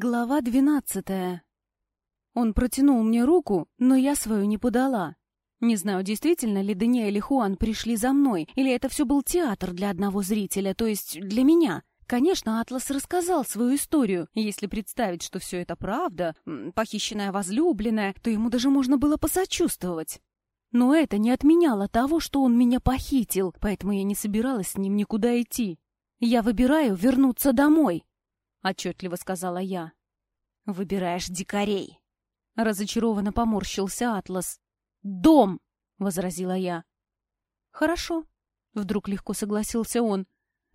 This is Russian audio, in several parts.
Глава двенадцатая. Он протянул мне руку, но я свою не подала. Не знаю, действительно ли Даниэль и Хуан пришли за мной, или это все был театр для одного зрителя, то есть для меня. Конечно, Атлас рассказал свою историю. Если представить, что все это правда, похищенная возлюбленная, то ему даже можно было посочувствовать. Но это не отменяло того, что он меня похитил, поэтому я не собиралась с ним никуда идти. Я выбираю вернуться домой. — отчетливо сказала я. «Выбираешь дикарей!» Разочарованно поморщился Атлас. «Дом!» — возразила я. «Хорошо», — вдруг легко согласился он.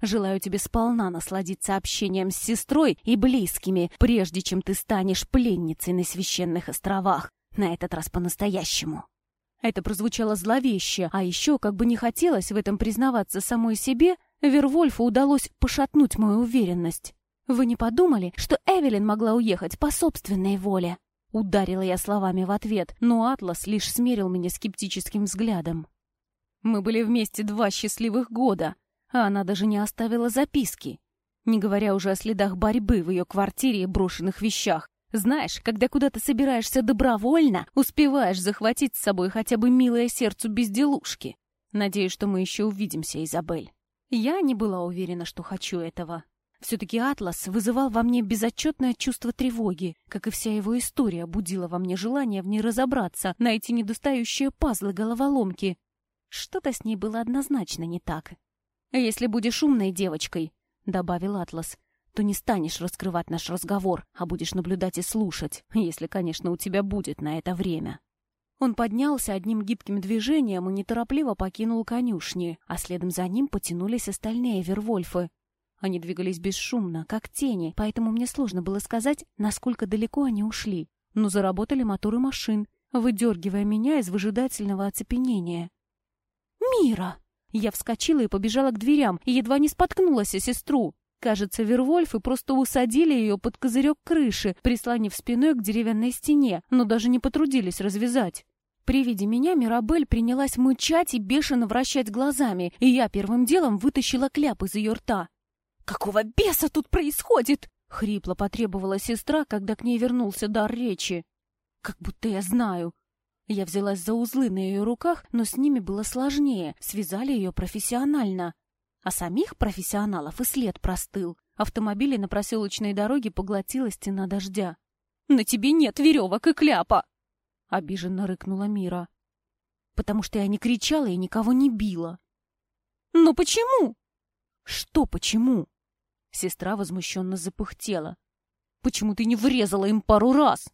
«Желаю тебе сполна насладиться общением с сестрой и близкими, прежде чем ты станешь пленницей на священных островах, на этот раз по-настоящему». Это прозвучало зловеще, а еще, как бы не хотелось в этом признаваться самой себе, Вервольфу удалось пошатнуть мою уверенность. Вы не подумали, что Эвелин могла уехать по собственной воле?» Ударила я словами в ответ, но Атлас лишь смерил меня скептическим взглядом. «Мы были вместе два счастливых года, а она даже не оставила записки, не говоря уже о следах борьбы в ее квартире и брошенных вещах. Знаешь, когда куда-то собираешься добровольно, успеваешь захватить с собой хотя бы милое сердцу безделушки. Надеюсь, что мы еще увидимся, Изабель. Я не была уверена, что хочу этого. Все-таки Атлас вызывал во мне безотчетное чувство тревоги, как и вся его история будила во мне желание в ней разобраться, найти недостающие пазлы головоломки. Что-то с ней было однозначно не так. «Если будешь умной девочкой», — добавил Атлас, то не станешь раскрывать наш разговор, а будешь наблюдать и слушать, если, конечно, у тебя будет на это время. Он поднялся одним гибким движением и неторопливо покинул конюшни, а следом за ним потянулись остальные вервольфы. Они двигались бесшумно, как тени, поэтому мне сложно было сказать, насколько далеко они ушли. Но заработали моторы машин, выдергивая меня из выжидательного оцепенения. «Мира!» Я вскочила и побежала к дверям, и едва не споткнулась о сестру. Кажется, Вервольфы просто усадили ее под козырек крыши, прислонив спиной к деревянной стене, но даже не потрудились развязать. При виде меня Мирабель принялась мычать и бешено вращать глазами, и я первым делом вытащила кляп из ее рта. «Какого беса тут происходит?» — хрипло потребовала сестра, когда к ней вернулся дар речи. «Как будто я знаю». Я взялась за узлы на ее руках, но с ними было сложнее, связали ее профессионально. А самих профессионалов и след простыл. Автомобили на проселочной дороге поглотила стена дождя. «На тебе нет веревок и кляпа!» — обиженно рыкнула Мира. «Потому что я не кричала и никого не била». «Но почему?» «Что почему?» Сестра возмущенно запыхтела. «Почему ты не врезала им пару раз?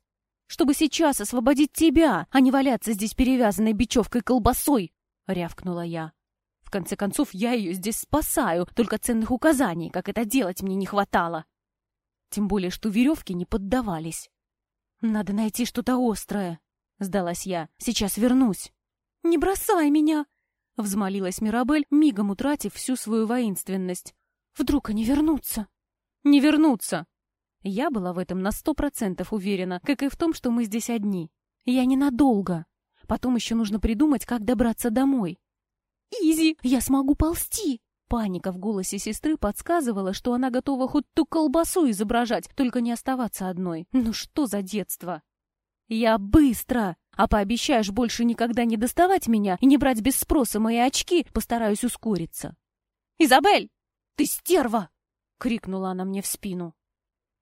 Чтобы сейчас освободить тебя, а не валяться здесь перевязанной бечевкой колбасой!» — рявкнула я. «В конце концов, я ее здесь спасаю, только ценных указаний, как это делать, мне не хватало. Тем более, что веревки не поддавались. Надо найти что-то острое», — сдалась я. «Сейчас вернусь». «Не бросай меня!» — взмолилась Мирабель, мигом утратив всю свою воинственность. Вдруг они вернутся? Не вернутся. Я была в этом на сто процентов уверена, как и в том, что мы здесь одни. Я ненадолго. Потом еще нужно придумать, как добраться домой. «Изи, я смогу ползти!» Паника в голосе сестры подсказывала, что она готова хоть ту колбасу изображать, только не оставаться одной. Ну что за детство? «Я быстро! А пообещаешь больше никогда не доставать меня и не брать без спроса мои очки, постараюсь ускориться». «Изабель!» «Ты стерва!» — крикнула она мне в спину.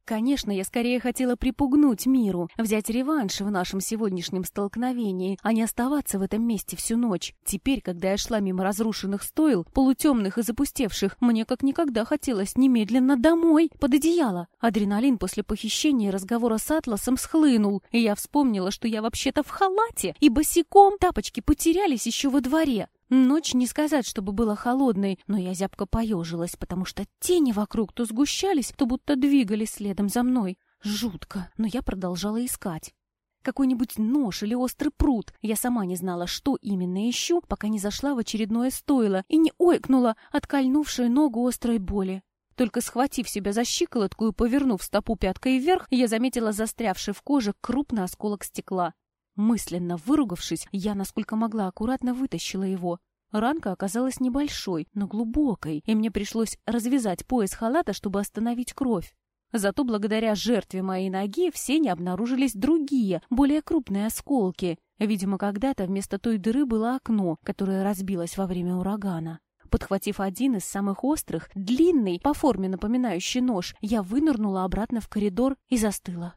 Конечно, я скорее хотела припугнуть миру, взять реванш в нашем сегодняшнем столкновении, а не оставаться в этом месте всю ночь. Теперь, когда я шла мимо разрушенных стоил, полутемных и запустевших, мне как никогда хотелось немедленно домой, под одеяло. Адреналин после похищения и разговора с Атласом схлынул, и я вспомнила, что я вообще-то в халате, и босиком тапочки потерялись еще во дворе. Ночь не сказать, чтобы была холодной, но я зябко поежилась, потому что тени вокруг то сгущались, то будто двигались следом за мной. Жутко, но я продолжала искать. Какой-нибудь нож или острый пруд. Я сама не знала, что именно ищу, пока не зашла в очередное стойло и не ойкнула от кольнувшей ногу острой боли. Только схватив себя за щиколотку и повернув стопу пяткой вверх, я заметила застрявший в коже крупный осколок стекла. Мысленно выругавшись, я, насколько могла, аккуратно вытащила его. Ранка оказалась небольшой, но глубокой, и мне пришлось развязать пояс халата, чтобы остановить кровь. Зато благодаря жертве моей ноги в сене обнаружились другие, более крупные осколки. Видимо, когда-то вместо той дыры было окно, которое разбилось во время урагана. Подхватив один из самых острых, длинный, по форме напоминающий нож, я вынырнула обратно в коридор и застыла.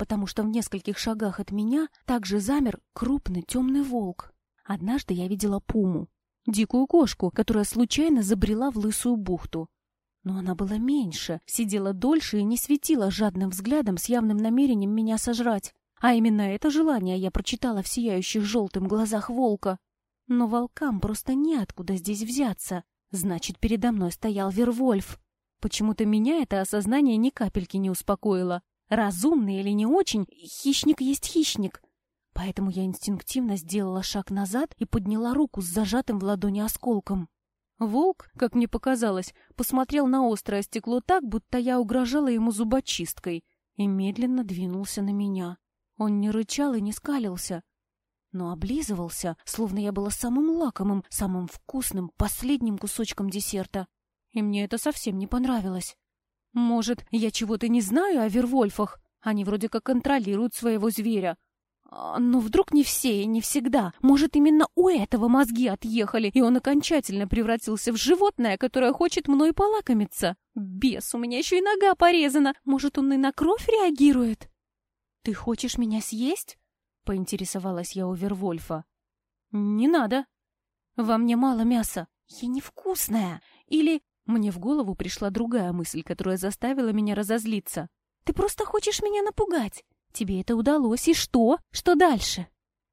Потому что в нескольких шагах от меня также замер крупный темный волк. Однажды я видела пуму, дикую кошку, которая случайно забрела в лысую бухту. Но она была меньше, сидела дольше и не светила жадным взглядом с явным намерением меня сожрать. А именно это желание я прочитала в сияющих желтым глазах волка. Но волкам просто неоткуда здесь взяться. Значит, передо мной стоял Вервольф. Почему-то меня это осознание ни капельки не успокоило. Разумный или не очень, хищник есть хищник. Поэтому я инстинктивно сделала шаг назад и подняла руку с зажатым в ладони осколком. Волк, как мне показалось, посмотрел на острое стекло так, будто я угрожала ему зубочисткой, и медленно двинулся на меня. Он не рычал и не скалился, но облизывался, словно я была самым лакомым, самым вкусным, последним кусочком десерта. И мне это совсем не понравилось. Может, я чего-то не знаю о Вервольфах? Они вроде как контролируют своего зверя, а, но вдруг не все и не всегда. Может, именно у этого мозги отъехали, и он окончательно превратился в животное, которое хочет мной полакомиться. Бес, у меня еще и нога порезана. Может, он и на кровь реагирует? «Ты хочешь меня съесть?» — поинтересовалась я у Вервольфа. «Не надо. Во мне мало мяса. Я невкусная. Или...» Мне в голову пришла другая мысль, которая заставила меня разозлиться. «Ты просто хочешь меня напугать. Тебе это удалось, и что? Что дальше?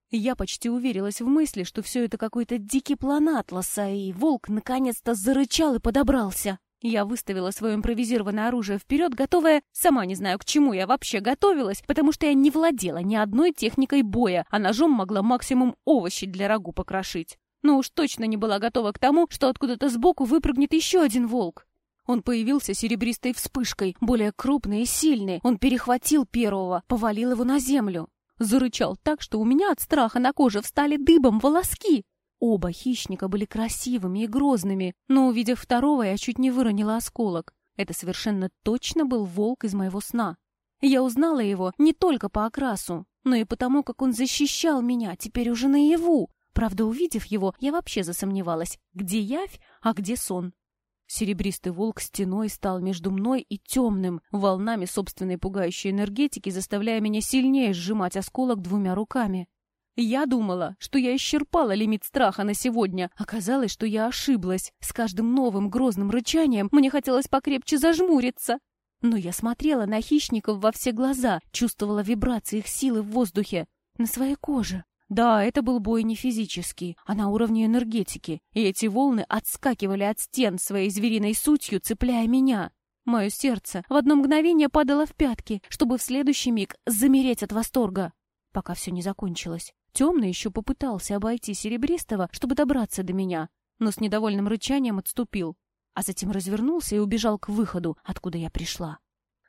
Я почти уверилась в мысли, что все это какой-то дикий план Атласа, и волк наконец-то зарычал и подобрался. Я выставила свое импровизированное оружие вперед, готовая... Сама не знаю, к чему я вообще готовилась, потому что я не владела ни одной техникой боя, а ножом могла максимум овощи для рагу покрошить. Но уж точно не была готова к тому, что откуда-то сбоку выпрыгнет еще один волк. Он появился серебристой вспышкой, более крупный и сильный. Он перехватил первого, повалил его на землю. Зарычал так, что у меня от страха на коже встали дыбом волоски. Оба хищника были красивыми и грозными, но, увидев второго, я чуть не выронила осколок. Это совершенно точно был волк из моего сна. Я узнала его не только по окрасу, но и потому, как он защищал меня, теперь уже наяву. Правда, увидев его, я вообще засомневалась, где явь, а где сон. Серебристый волк стеной стал между мной и темным, волнами собственной пугающей энергетики, заставляя меня сильнее сжимать осколок двумя руками. Я думала, что я исчерпала лимит страха на сегодня. Оказалось, что я ошиблась. С каждым новым грозным рычанием мне хотелось покрепче зажмуриться. Но я смотрела на хищников во все глаза, чувствовала вибрации их силы в воздухе, на своей коже. Да, это был бой не физический, а на уровне энергетики, и эти волны отскакивали от стен своей звериной сутью, цепляя меня. Мое сердце в одно мгновение падало в пятки, чтобы в следующий миг замереть от восторга. Пока все не закончилось. Темный еще попытался обойти Серебристого, чтобы добраться до меня, но с недовольным рычанием отступил, а затем развернулся и убежал к выходу, откуда я пришла.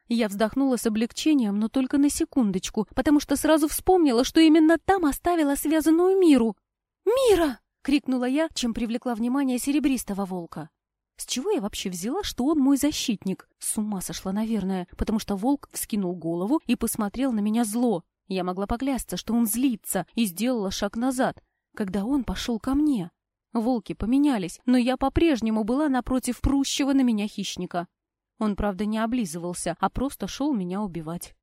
Я вздохнула с облегчением, но только на секундочку, потому что сразу вспомнила, что именно там оставила связанную Миру. «Мира!» — крикнула я, чем привлекла внимание серебристого волка. С чего я вообще взяла, что он мой защитник? С ума сошла, наверное, потому что волк вскинул голову и посмотрел на меня зло. Я могла поклясться, что он злится, и сделала шаг назад, когда он пошел ко мне. Волки поменялись, но я по-прежнему была напротив прущего на меня хищника. Он, правда, не облизывался, а просто шел меня убивать.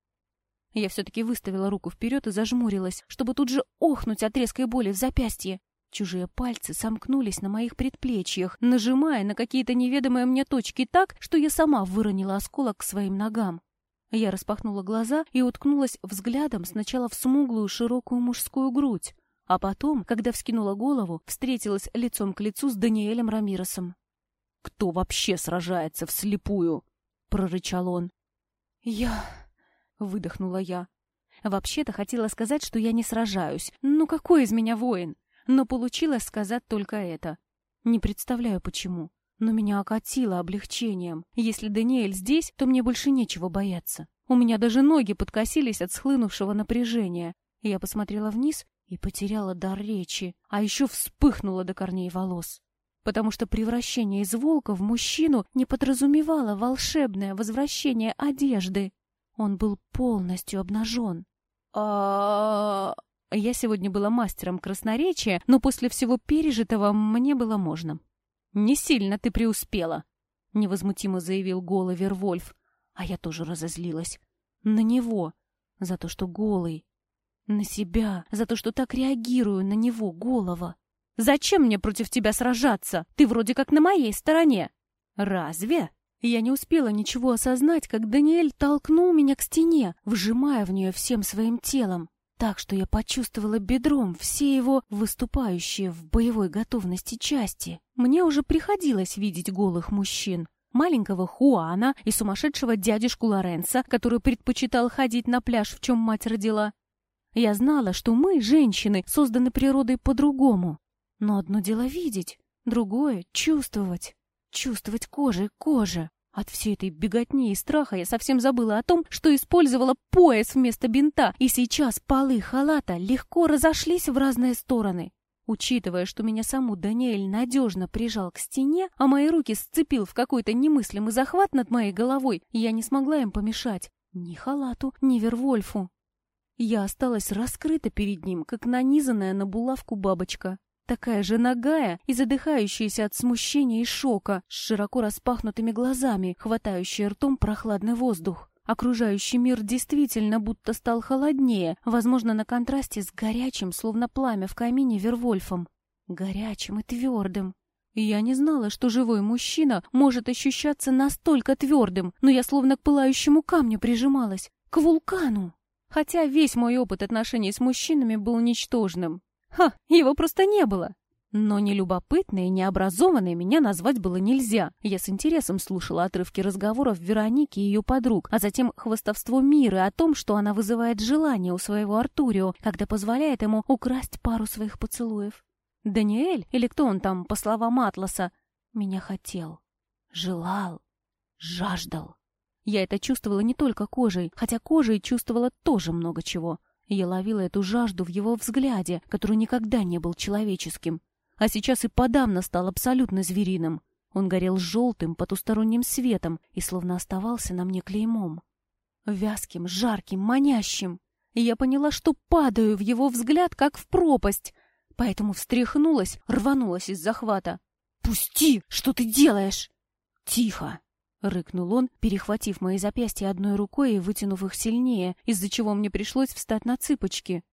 Я все-таки выставила руку вперед и зажмурилась, чтобы тут же охнуть от резкой боли в запястье. Чужие пальцы сомкнулись на моих предплечьях, нажимая на какие-то неведомые мне точки так, что я сама выронила осколок к своим ногам. Я распахнула глаза и уткнулась взглядом сначала в смуглую широкую мужскую грудь, а потом, когда вскинула голову, встретилась лицом к лицу с Даниэлем Рамиросом. «Кто вообще сражается вслепую?» — прорычал он. «Я...» — выдохнула я. Вообще-то хотела сказать, что я не сражаюсь. Ну какой из меня воин? Но получилось сказать только это. Не представляю, почему. Но меня окатило облегчением. Если Даниэль здесь, то мне больше нечего бояться. У меня даже ноги подкосились от схлынувшего напряжения. Я посмотрела вниз и потеряла дар речи, а еще вспыхнула до корней волос. Потому что превращение из волка в мужчину не подразумевало волшебное возвращение одежды. Он был полностью обнажен. а Я сегодня была мастером красноречия, но после всего пережитого мне было можно. «Не сильно ты преуспела», — невозмутимо заявил голый Вервольф. А я тоже разозлилась. На него, за то, что голый. На себя, за то, что так реагирую на него, голова. «Зачем мне против тебя сражаться? Ты вроде как на моей стороне». «Разве?» Я не успела ничего осознать, как Даниэль толкнул меня к стене, вжимая в нее всем своим телом, так что я почувствовала бедром все его выступающие в боевой готовности части. Мне уже приходилось видеть голых мужчин. Маленького Хуана и сумасшедшего дядюшку Лоренса, который предпочитал ходить на пляж, в чем мать родила. Я знала, что мы, женщины, созданы природой по-другому. Но одно дело видеть, другое — чувствовать. Чувствовать кожей кожи. От всей этой беготни и страха я совсем забыла о том, что использовала пояс вместо бинта, и сейчас полы халата легко разошлись в разные стороны. Учитывая, что меня саму Даниэль надежно прижал к стене, а мои руки сцепил в какой-то немыслимый захват над моей головой, я не смогла им помешать. Ни халату, ни Вервольфу. Я осталась раскрыта перед ним, как нанизанная на булавку бабочка. Такая же нагая и задыхающаяся от смущения и шока, с широко распахнутыми глазами, хватающая ртом прохладный воздух. Окружающий мир действительно будто стал холоднее, возможно, на контрасте с горячим, словно пламя в камине Вервольфом. Горячим и твердым. я не знала, что живой мужчина может ощущаться настолько твердым, но я словно к пылающему камню прижималась, к вулкану. Хотя весь мой опыт отношений с мужчинами был ничтожным. Ха, его просто не было. Но нелюбопытной и необразованной меня назвать было нельзя. Я с интересом слушала отрывки разговоров Вероники и ее подруг, а затем хвастовство Миры о том, что она вызывает желание у своего Артурио, когда позволяет ему украсть пару своих поцелуев. Даниэль, или кто он там, по словам Атласа, меня хотел, желал, жаждал. Я это чувствовала не только кожей, хотя кожей чувствовала тоже много чего. Я ловила эту жажду в его взгляде, который никогда не был человеческим. А сейчас и подавно стал абсолютно звериным. Он горел желтым, потусторонним светом и словно оставался на мне клеймом. Вязким, жарким, манящим. И я поняла, что падаю в его взгляд, как в пропасть. Поэтому встряхнулась, рванулась из захвата. «Пусти! Что ты делаешь?» «Тихо!» — рыкнул он, перехватив мои запястья одной рукой и вытянув их сильнее, из-за чего мне пришлось встать на цыпочки.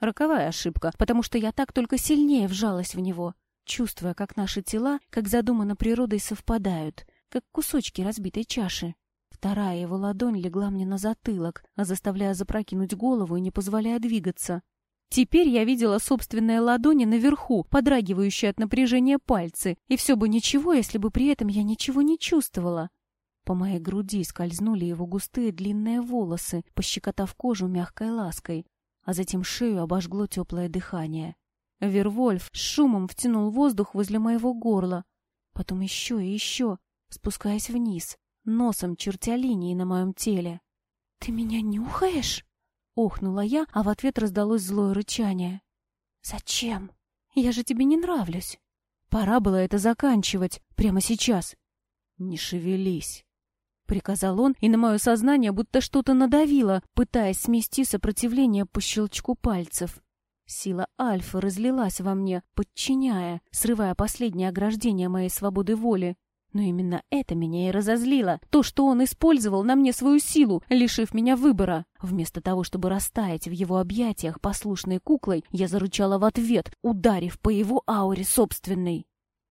Роковая ошибка, потому что я так только сильнее вжалась в него, чувствуя, как наши тела, как задумано природой, совпадают, как кусочки разбитой чаши. Вторая его ладонь легла мне на затылок, заставляя запрокинуть голову и не позволяя двигаться. Теперь я видела собственные ладони наверху, подрагивающие от напряжения пальцы, и все бы ничего, если бы при этом я ничего не чувствовала. По моей груди скользнули его густые длинные волосы, пощекотав кожу мягкой лаской, а затем шею обожгло теплое дыхание. Вервольф шумом втянул воздух возле моего горла, потом еще и еще, спускаясь вниз, носом чертя линии на моем теле. «Ты меня нюхаешь?» — охнула я, а в ответ раздалось злое рычание. «Зачем? Я же тебе не нравлюсь. Пора было это заканчивать, прямо сейчас. Не шевелись». — приказал он, и на мое сознание будто что-то надавило, пытаясь смести сопротивление по щелчку пальцев. Сила Альфа разлилась во мне, подчиняя, срывая последнее ограждение моей свободы воли. Но именно это меня и разозлило. То, что он использовал на мне свою силу, лишив меня выбора. Вместо того, чтобы растаять в его объятиях послушной куклой, я зарычала в ответ, ударив по его ауре собственной.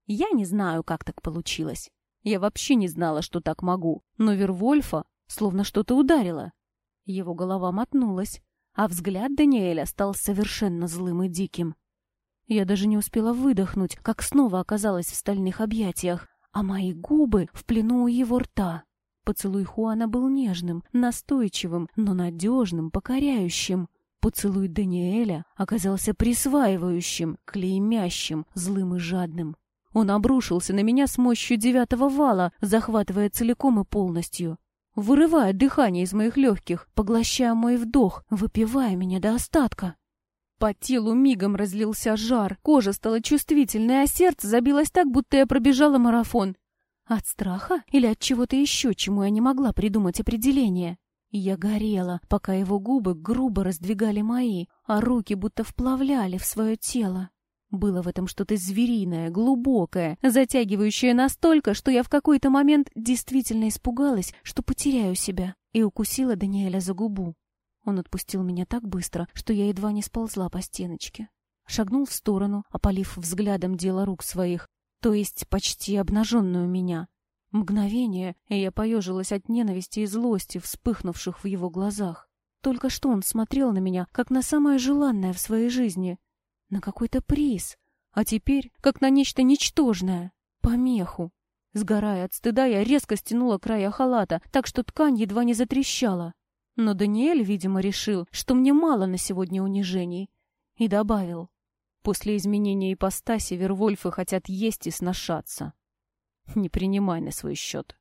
Я не знаю, как так получилось. Я вообще не знала, что так могу, но Вервольфа словно что-то ударило. Его голова мотнулась, а взгляд Даниэля стал совершенно злым и диким. Я даже не успела выдохнуть, как снова оказалась в стальных объятиях, а мои губы в плену у его рта. Поцелуй Хуана был нежным, настойчивым, но надежным, покоряющим. Поцелуй Даниэля оказался присваивающим, клеймящим, злым и жадным. Он обрушился на меня с мощью девятого вала, захватывая целиком и полностью. Вырывая дыхание из моих легких, поглощая мой вдох, выпивая меня до остатка. По телу мигом разлился жар, кожа стала чувствительной, а сердце забилось так, будто я пробежала марафон. От страха или от чего-то еще, чему я не могла придумать определение? Я горела, пока его губы грубо раздвигали мои, а руки будто вплавляли в свое тело. Было в этом что-то звериное, глубокое, затягивающее настолько, что я в какой-то момент действительно испугалась, что потеряю себя, и укусила Даниэля за губу. Он отпустил меня так быстро, что я едва не сползла по стеночке. Шагнул в сторону, опалив взглядом дело рук своих, то есть почти обнаженную меня. Мгновение, и я поежилась от ненависти и злости, вспыхнувших в его глазах. Только что он смотрел на меня, как на самое желанное в своей жизни, на какой-то приз, а теперь как на нечто ничтожное, помеху. Сгорая от стыда, я резко стянула края халата, так что ткань едва не затрещала. Но Даниэль, видимо, решил, что мне мало на сегодня унижений, и добавил. После изменения ипостаси Вервольфы хотят есть и сношаться. Не принимай на свой счет.